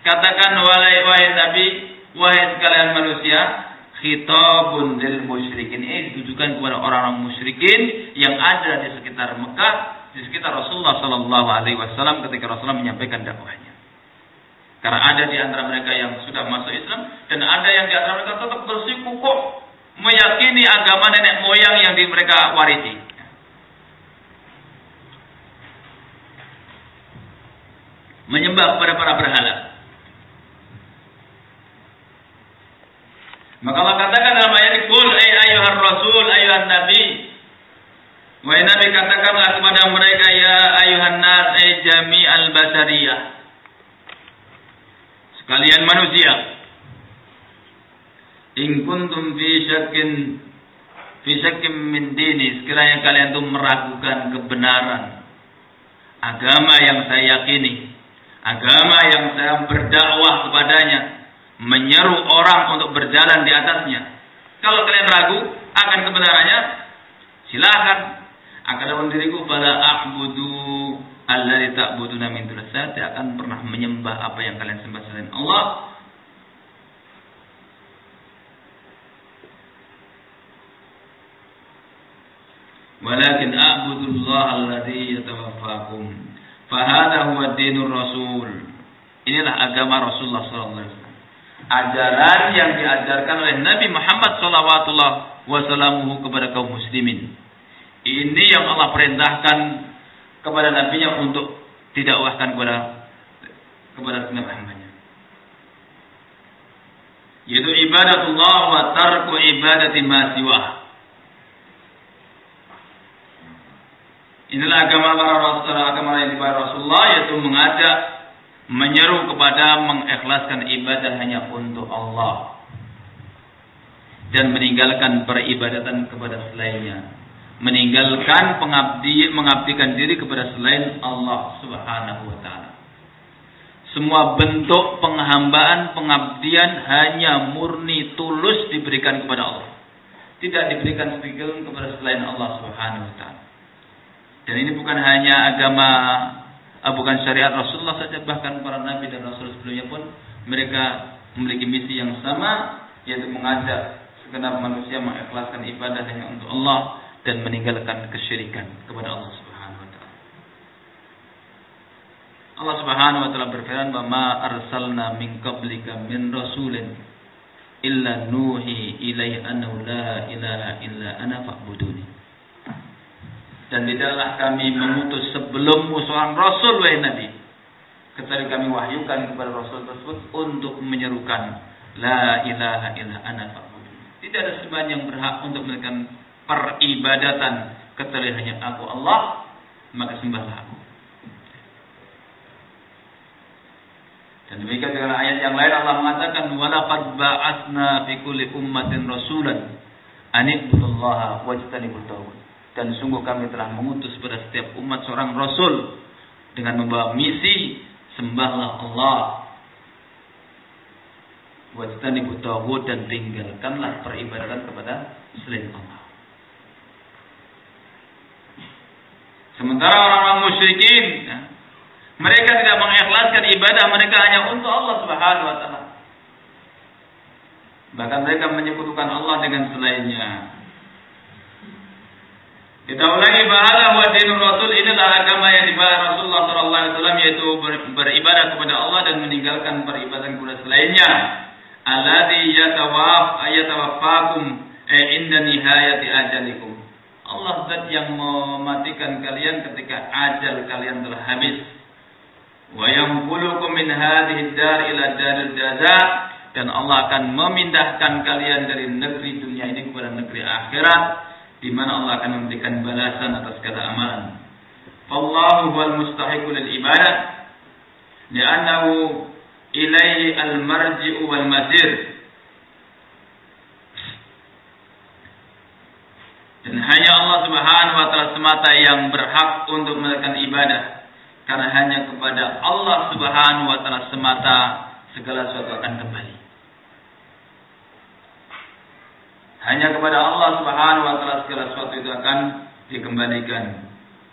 katakan wahai wahai nabi, wahai sekalian manusia, khitabun lil musyrikin ini ditujukan kepada orang-orang musyrikin yang ada di sekitar Mekah, di sekitar Rasulullah sallallahu alaihi wasallam ketika Rasulullah menyampaikan dakwahnya. Karena ada di antara mereka yang sudah masuk Islam dan ada yang di antara mereka tetap bersikukuh meyakini agama nenek moyang yang di mereka warisi. Menyembah kepada para berhala. Maka Allah katakan dalam ayat "Qul ay ayuhar rasul ayuhan nabi." Wahai Nabi katakanlah kepada mereka ya ayuhan nas ay jami al basariyah sekalian manusia. In kuntum fi syakkin fi syakkin min dini sekiranya kalian itu meragukan kebenaran. Agama yang saya yakini agama yang saya berdakwah kepadanya menyeru orang untuk berjalan di atasnya. Kalau kalian ragu akan kebenarannya silakan. Akan diriku pada a'budu Allah butuh min saya tidak akan pernah menyembah apa yang kalian sembah selain Allah. Walakin a'budullah alladhi yatawaffakum. Fahada huwa dinur rasul. Inilah agama Rasulullah SAW. Ajaran yang diajarkan oleh Nabi Muhammad SAW kepada kaum muslimin. Ini yang Allah perintahkan kepada nabinya untuk tidak wahkan kepada kepada setiap hambanya. Yaitu ibadatullah wa tarku ibadati ma siwah. Inilah agama para rasul, agama yang para Rasulullah yaitu mengajak menyeru kepada mengikhlaskan ibadah hanya untuk Allah dan meninggalkan peribadatan kepada selainnya meninggalkan pengabdi mengabdikan diri kepada selain Allah Subhanahu wa taala. Semua bentuk penghambaan, pengabdian hanya murni tulus diberikan kepada Allah. Tidak diberikan sedikit kepada selain Allah Subhanahu wa taala. Dan ini bukan hanya agama eh, bukan syariat Rasulullah saja bahkan para nabi dan rasul sebelumnya pun mereka memiliki misi yang sama yaitu mengajak segenap manusia mengikhlaskan ibadah hanya untuk Allah dan meninggalkan kesyirikan kepada Allah Subhanahu wa taala. Allah Subhanahu wa taala berfirman, "Ma arsalna min qablika min rasulin illa nuhi ilaihi annahu la ilaha illa ana fa'buduni." Dan tidaklah kami mengutus sebelummu seorang rasul wahai Nabi kecuali kami wahyukan kepada rasul tersebut untuk menyerukan la ilaha illa ana fa'buduni. Tidak ada sembahan yang berhak untuk memberikan peribadatan. Kecuali hanya aku Allah maka sembahlah aku. Dan demikian dengan ayat yang lain Allah mengatakan walaqad ba'atsna fi kulli ummatin rasulan an ibudullaha wajtanibut tagut dan sungguh kami telah mengutus pada setiap umat seorang rasul dengan membawa misi sembahlah Allah wajtanibut tagut dan tinggalkanlah peribadatan kepada selain Allah Sementara orang-orang musyrikin, ya, mereka tidak mengikhlaskan ibadah mereka hanya untuk Allah Subhanahu wa taala. Bahkan mereka menyekutukan Allah dengan selainnya. Kita ulangi bahala wa dinur rasul inilah agama yang dibahas Rasulullah sallallahu alaihi wasallam yaitu beribadah kepada Allah dan meninggalkan peribadatan kepada selainnya. Alladzi yatawaf ayatawaffakum eh, inda nihayati ajalikum. Allah zat yang mematikan kalian ketika ajal kalian telah habis. Wa yanqulukum min hadhihi dar ila daril jaza dan Allah akan memindahkan kalian dari negeri dunia ini kepada negeri akhirat di mana Allah akan memberikan balasan atas segala amalan. Fallahu wal mustahiqu lil ibadah li'annahu ilaihi al marji'u wal masir Dan hanya Allah Subhanahu wa taala semata yang berhak untuk melakukan ibadah. Karena hanya kepada Allah Subhanahu wa taala semata segala sesuatu akan kembali. Hanya kepada Allah Subhanahu wa taala segala sesuatu itu akan dikembalikan.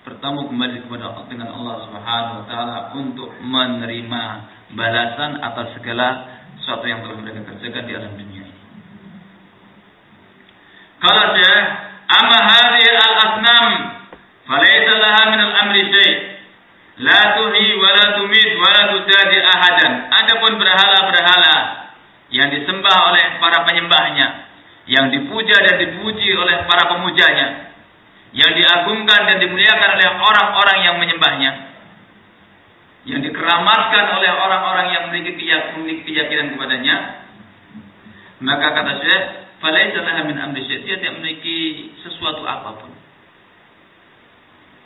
Bertemu kembali kepada dengan Allah Subhanahu wa taala untuk menerima balasan atas segala sesuatu yang telah mereka kerjakan di alam dunia ini. Kalau saya Al-asnam falaysa laha min al-amri syai' la tuhi wa la tumit wa la tutadi ahadan. Adapun berhala-berhala yang disembah oleh para penyembahnya, yang dipuja dan dipuji oleh para pemujanya, yang diagungkan dan dimuliakan oleh orang-orang yang menyembahnya, yang dikeramatkan oleh orang-orang yang memiliki keyakinan kepadanya, maka kata Syekh falaisa laha min amri syai' dia tidak memiliki sesuatu apa pun.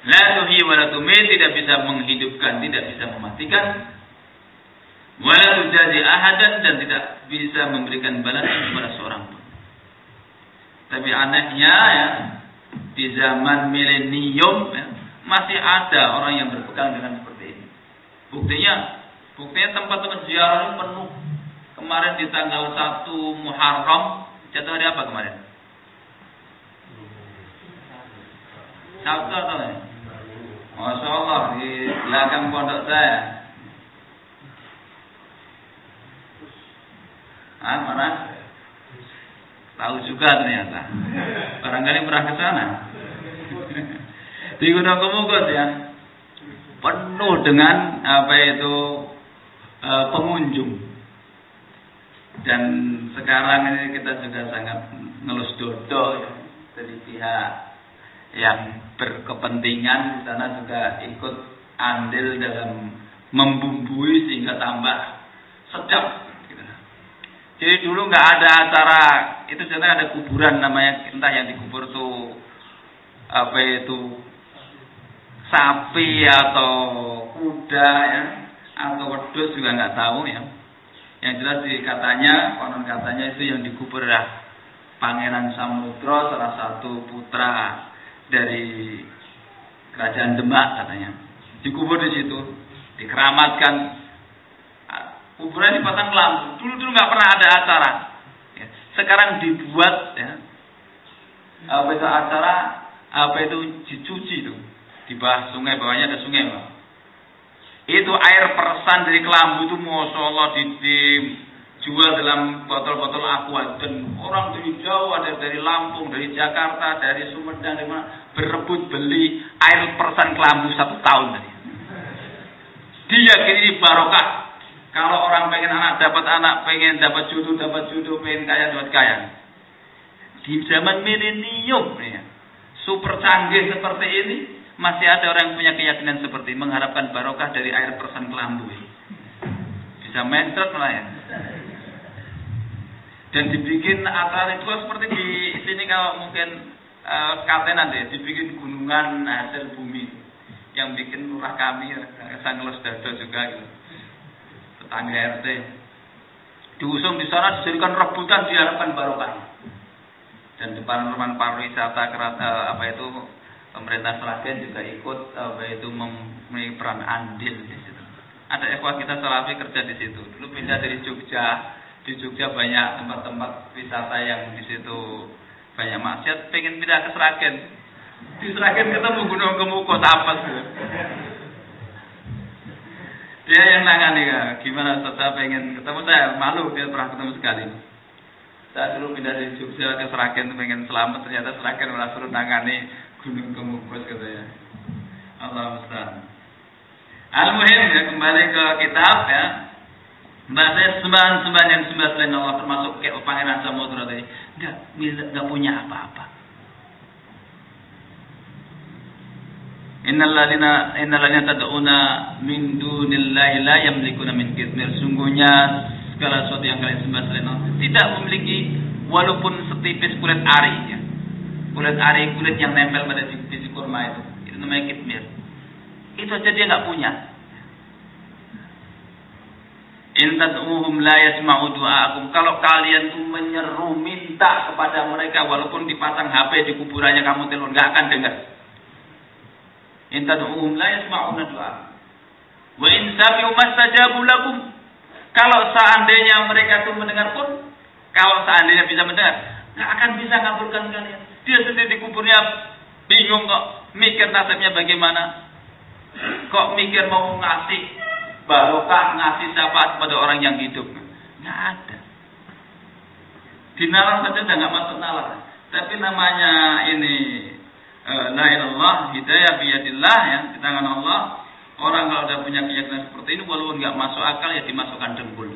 La tuhi wa la tidak bisa menghidupkan tidak bisa mematikan. Wa la tujazi ahadan. Dan tidak bisa memberikan balasan kepada seorang pun. Tapi anehnya ya di zaman milenium ya, masih ada orang yang berpegang dengan seperti ini. Buktinya buktinya tempat-tempat ziarah penuh. Kemarin di tanggal 1 Muharram Jatuh hari apa kemarin? Sabtu atau ya? Masya Allah di belakang pondok saya. Ah, mana? Tahu juga ternyata. Barangkali pernah ke sana. di Gunung Kemugut ya. Penuh dengan apa itu e, pengunjung dan sekarang ini kita juga sangat ngelus dodo ya, dari pihak yang berkepentingan di sana juga ikut andil dalam membumbui sehingga tambah sedap. Gitu. Jadi dulu nggak ada acara itu sebenarnya ada kuburan namanya entah yang dikubur tuh apa itu sapi atau kuda ya atau wedus juga nggak tahu ya yang jelas di katanya, konon katanya itu yang dikubur adalah Pangeran Samudra, salah satu putra dari kerajaan Demak katanya. Dikubur di situ, dikeramatkan. Kuburan di Batang Lampu. Dulu-dulu nggak pernah ada acara. Ya, sekarang dibuat ya, apa itu acara apa itu dicuci itu di bawah sungai bawahnya ada sungai bawah itu air persan dari kelambu itu masya Allah dijual dalam botol-botol aqua dan orang dari jauh ada dari Lampung, dari Jakarta, dari Sumedang, dari mana berebut beli air persan kelambu satu tahun tadi. Dia kini barokah. Kalau orang pengen anak dapat anak, pengen dapat jodoh, dapat jodoh, pengen kaya dapat kaya. Di zaman milenium, ya, super canggih seperti ini, masih ada orang yang punya keyakinan seperti mengharapkan barokah dari air persan kelambu. Bisa mencret lah ya. Dan dibikin acara itu seperti di sini kalau mungkin uh, katen nanti dibikin gunungan hasil bumi yang bikin lurah kami Sanglos Dado juga gitu. Tetangga RT. Diusung di sana dijadikan rebutan diharapkan barokah. Dan depan-depan pariwisata uh, apa itu pemerintah Seragen juga ikut apa itu memiliki peran andil di situ. Ada ekwa kita Salafi kerja di situ. Dulu pindah dari Jogja, di Jogja banyak tempat-tempat wisata yang di situ banyak maksiat, pengen pindah ke Seragen. Di Seragen ketemu Gunung Kemuko tapas. Dia yang nangani ya, gimana saya pengen ketemu saya malu dia pernah ketemu sekali. Saya dulu pindah dari Jogja ke Seragen pengen selamat ternyata Seragen malah suruh nangani gunung kemukus katanya. Allah Ustaz. Al-Muhim ya kembali ke kitab ya. Bahasa sembahan-sembahan yang sembah selain Allah termasuk kayak pangeran Samudra tadi. Enggak, enggak punya apa-apa. Innalladzina innalladzina tad'una min dunillahi la yamlikuna min qitmir. Sungguhnya segala sesuatu yang kalian sembah selain Allah tidak memiliki walaupun setipis kulit ari ya kulit ari, kulit yang nempel pada biji kurma itu. Itu namanya kitmir. Itu aja dia nggak punya. In tad'uhum la yasma'u du'aakum. Kalau kalian tuh menyeru minta kepada mereka walaupun dipasang HP di kuburannya kamu telepon nggak akan dengar. In tad'uhum la yasma'u du'aakum. Wa in sami'u mastajabu lakum. Kalau seandainya mereka tuh mendengar pun kalau seandainya bisa mendengar, nggak akan bisa ngabulkan kalian. Dia sendiri di kuburnya bingung kok mikir nasibnya bagaimana. Kok mikir mau ngasih barokah ngasih syafaat kepada orang yang hidup. Nggak ada. Di nalar saja nggak masuk nalar. Tapi namanya ini uh, la ilallah hidayah biyadillah ya di tangan Allah. Orang kalau udah punya keyakinan seperti ini walaupun nggak masuk akal ya dimasukkan dengkul.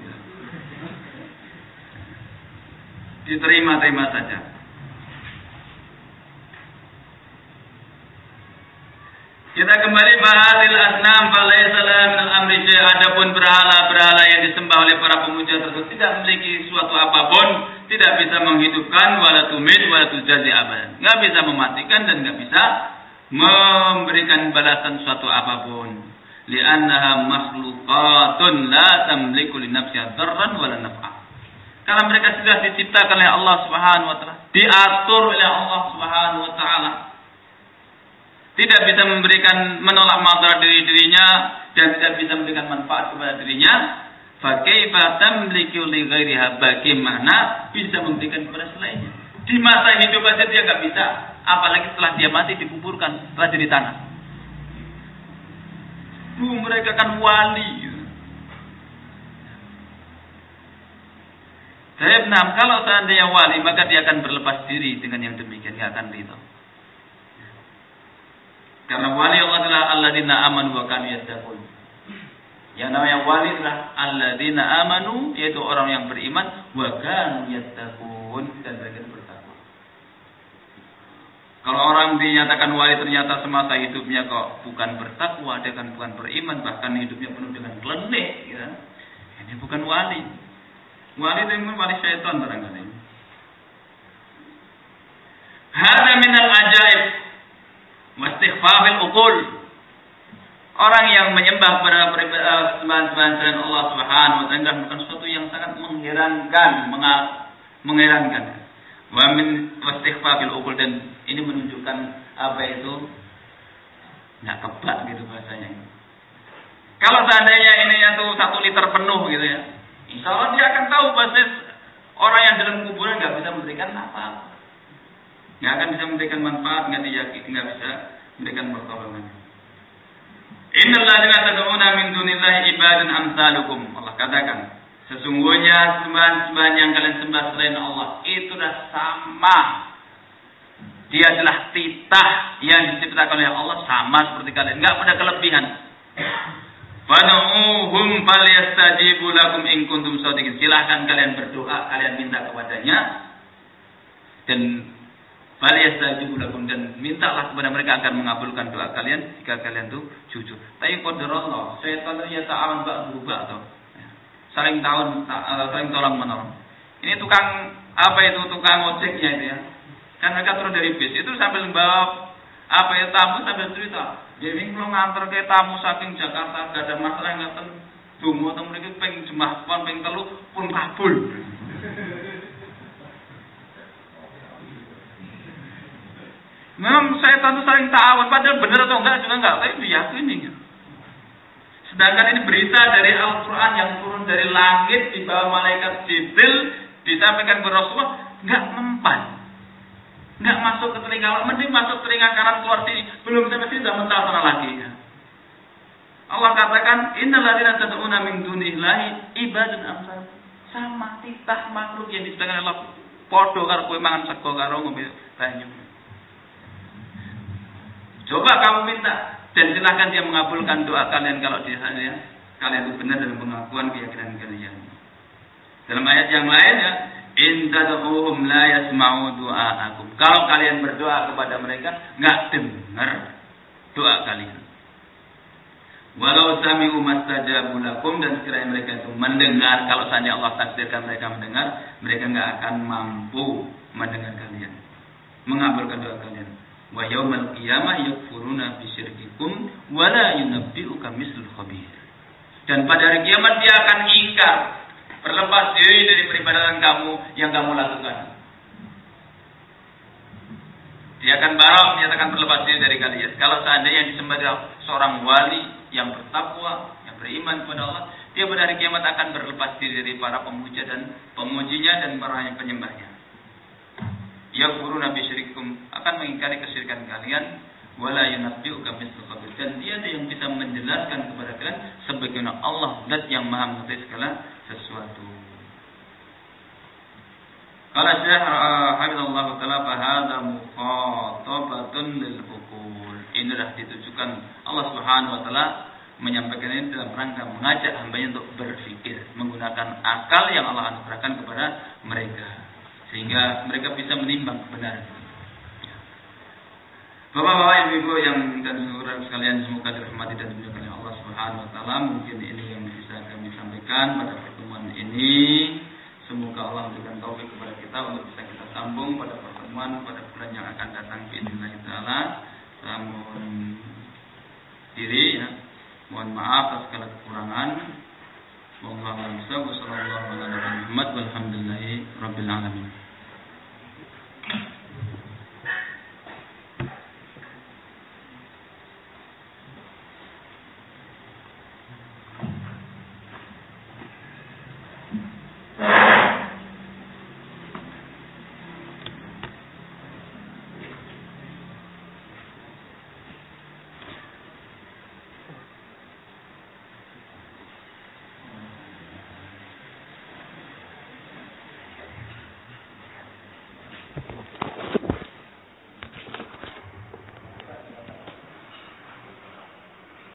Diterima-terima saja. Kita kembali bahadil asnam falaysa min amri adapun berhala-berhala yang disembah oleh para pemuja tersebut tidak memiliki suatu apa pun, tidak bisa menghidupkan wala tumit wala tujazi abadan. Bisa mematikan dan enggak bisa memberikan balasan suatu apa pun. Li'annaha makhluqatun la tamliku li nafsiha darran wala naf'a. Karena mereka sudah diciptakan oleh Allah Subhanahu wa taala, diatur oleh Allah Subhanahu wa taala tidak bisa memberikan menolak madarat diri dirinya dan tidak bisa memberikan manfaat kepada dirinya fakaifa tamliku li ghairiha bagaimana bisa memberikan kepada selainnya. Di masa hidup saja dia nggak bisa apalagi setelah dia mati dikuburkan setelah jadi tanah. Bu, mereka kan wali. Saya enam, kalau seandainya wali, maka dia akan berlepas diri dengan yang demikian, dia akan ridho. Karena wali Allah adalah alladzina amanu wa kanu yattaqun. Yang namanya wali adalah alladzina amanu yaitu orang yang beriman wa kanu yattaqun dan mereka bertakwa. Kalau orang dinyatakan wali ternyata semasa hidupnya kok bukan bertakwa, dia kan bukan beriman, bahkan hidupnya penuh dengan klenik, ya. Ini bukan wali. Wali itu wali syaitan barangkali. Hada minal ajaib Wastighfafil ukul. Orang yang menyembah pada sembahan-sembahan selain Allah Subhanahu wa taala bukan sesuatu yang sangat mengherankan, mengherankan. Wa min wastighfafil ukul dan ini menunjukkan apa itu nggak kebak gitu bahasanya. Kalau seandainya ini itu satu liter penuh gitu ya, insya Allah dia akan tahu bahasa orang yang dalam kuburan nggak bisa memberikan apa-apa nggak akan bisa memberikan manfaat, nggak diyakini, nggak bisa memberikan pertolongan. Innalladzina tad'una min dunillahi ibadan amsalukum. Allah katakan, sesungguhnya sembahan-sembahan yang kalian sembah selain Allah itu sudah sama. Dia adalah titah yang diciptakan oleh Allah sama seperti kalian, nggak ada kelebihan. Fad'uhum falyastajibu lakum in kuntum shadiqin. Silahkan kalian berdoa, kalian minta kepadanya dan Falyastajibu lakum dan mintalah kepada mereka akan mengabulkan doa kalian jika kalian tuh jujur. Tapi Allah, setan ternyata awan bak berubah atau ya. saling tahun eh, saling tolong menolong. Ini tukang apa itu tukang ojeknya itu ya. Kan mereka turun dari bis itu sambil bawa apa ya tamu sambil cerita. Jadi kalau nganter ke tamu saking Jakarta gak ada masalah yang ngaten. Dungo atau mereka pengen jemah pun pengen telu pun kabul. Memang saya tentu saling ta'awun, padahal benar atau enggak juga enggak, tapi diyakini. Sedangkan ini berita dari Al-Quran yang turun dari langit di bawah malaikat Jibril disampaikan ke Rasulullah, enggak mempan. Enggak masuk ke telinga mending masuk telinga kanan keluar sini. Belum sampai sini sudah mentah sana lagi. Allah katakan, Innalladzina tad'una min dunillahi ibadun amsal. Sama titah makhluk yang disebutkan Allah. Podo karo kowe mangan sego karo ngombe banyu. Coba kamu minta dan silahkan dia mengabulkan doa kalian kalau dia ya, kalian itu benar dalam pengakuan keyakinan kalian. Dalam ayat yang lain ya, in tad'uhum la yasma'u du'aakum. Kalau kalian berdoa kepada mereka, enggak dengar doa kalian. Walau sami'u mastajabu lakum dan sekiranya mereka itu mendengar, kalau saja Allah takdirkan mereka mendengar, mereka enggak akan mampu mendengar kalian, mengabulkan doa kalian wa yaumal qiyamah yakfuruna bi syirkikum wa la yunabbi'uka mislul khabir. Dan pada hari kiamat dia akan ingkar, berlepas diri dari peribadatan kamu yang kamu lakukan. Dia akan barang menyatakan berlepas diri dari kalian. Kalau seandainya disembah seorang wali yang bertakwa, yang beriman kepada Allah, dia pada hari kiamat akan berlepas diri dari para pemuja dan pemujinya dan para penyembahnya. Guru Nabi syirikum akan mengingkari kesyirikan kalian wala yunabbi'uka mithlu khabir dan tiada yang bisa menjelaskan kepada kalian sebagaimana Allah zat yang maha mengetahui segala sesuatu. Kalau Syekh Habibullah Ta'ala bahada mukhatabatun lil. Ini adalah ditujukan Allah Subhanahu wa taala menyampaikan ini dalam rangka mengajak hambanya untuk berpikir menggunakan akal yang Allah anugerahkan kepada mereka sehingga mereka bisa menimbang kebenaran. Bapak-bapak, ibu-ibu yang dan saudara sekalian semoga dirahmati dan dimuliakan Allah Subhanahu wa taala. Mungkin ini yang bisa kami sampaikan pada pertemuan ini. Semoga Allah memberikan taufik kepada kita untuk bisa kita sambung pada pertemuan pada bulan yang akan datang Bismillah taala. Namun diri ya. Mohon maaf atas segala kekurangan. والله أعلم صلى الله على محمد والحمد لله رب العالمين.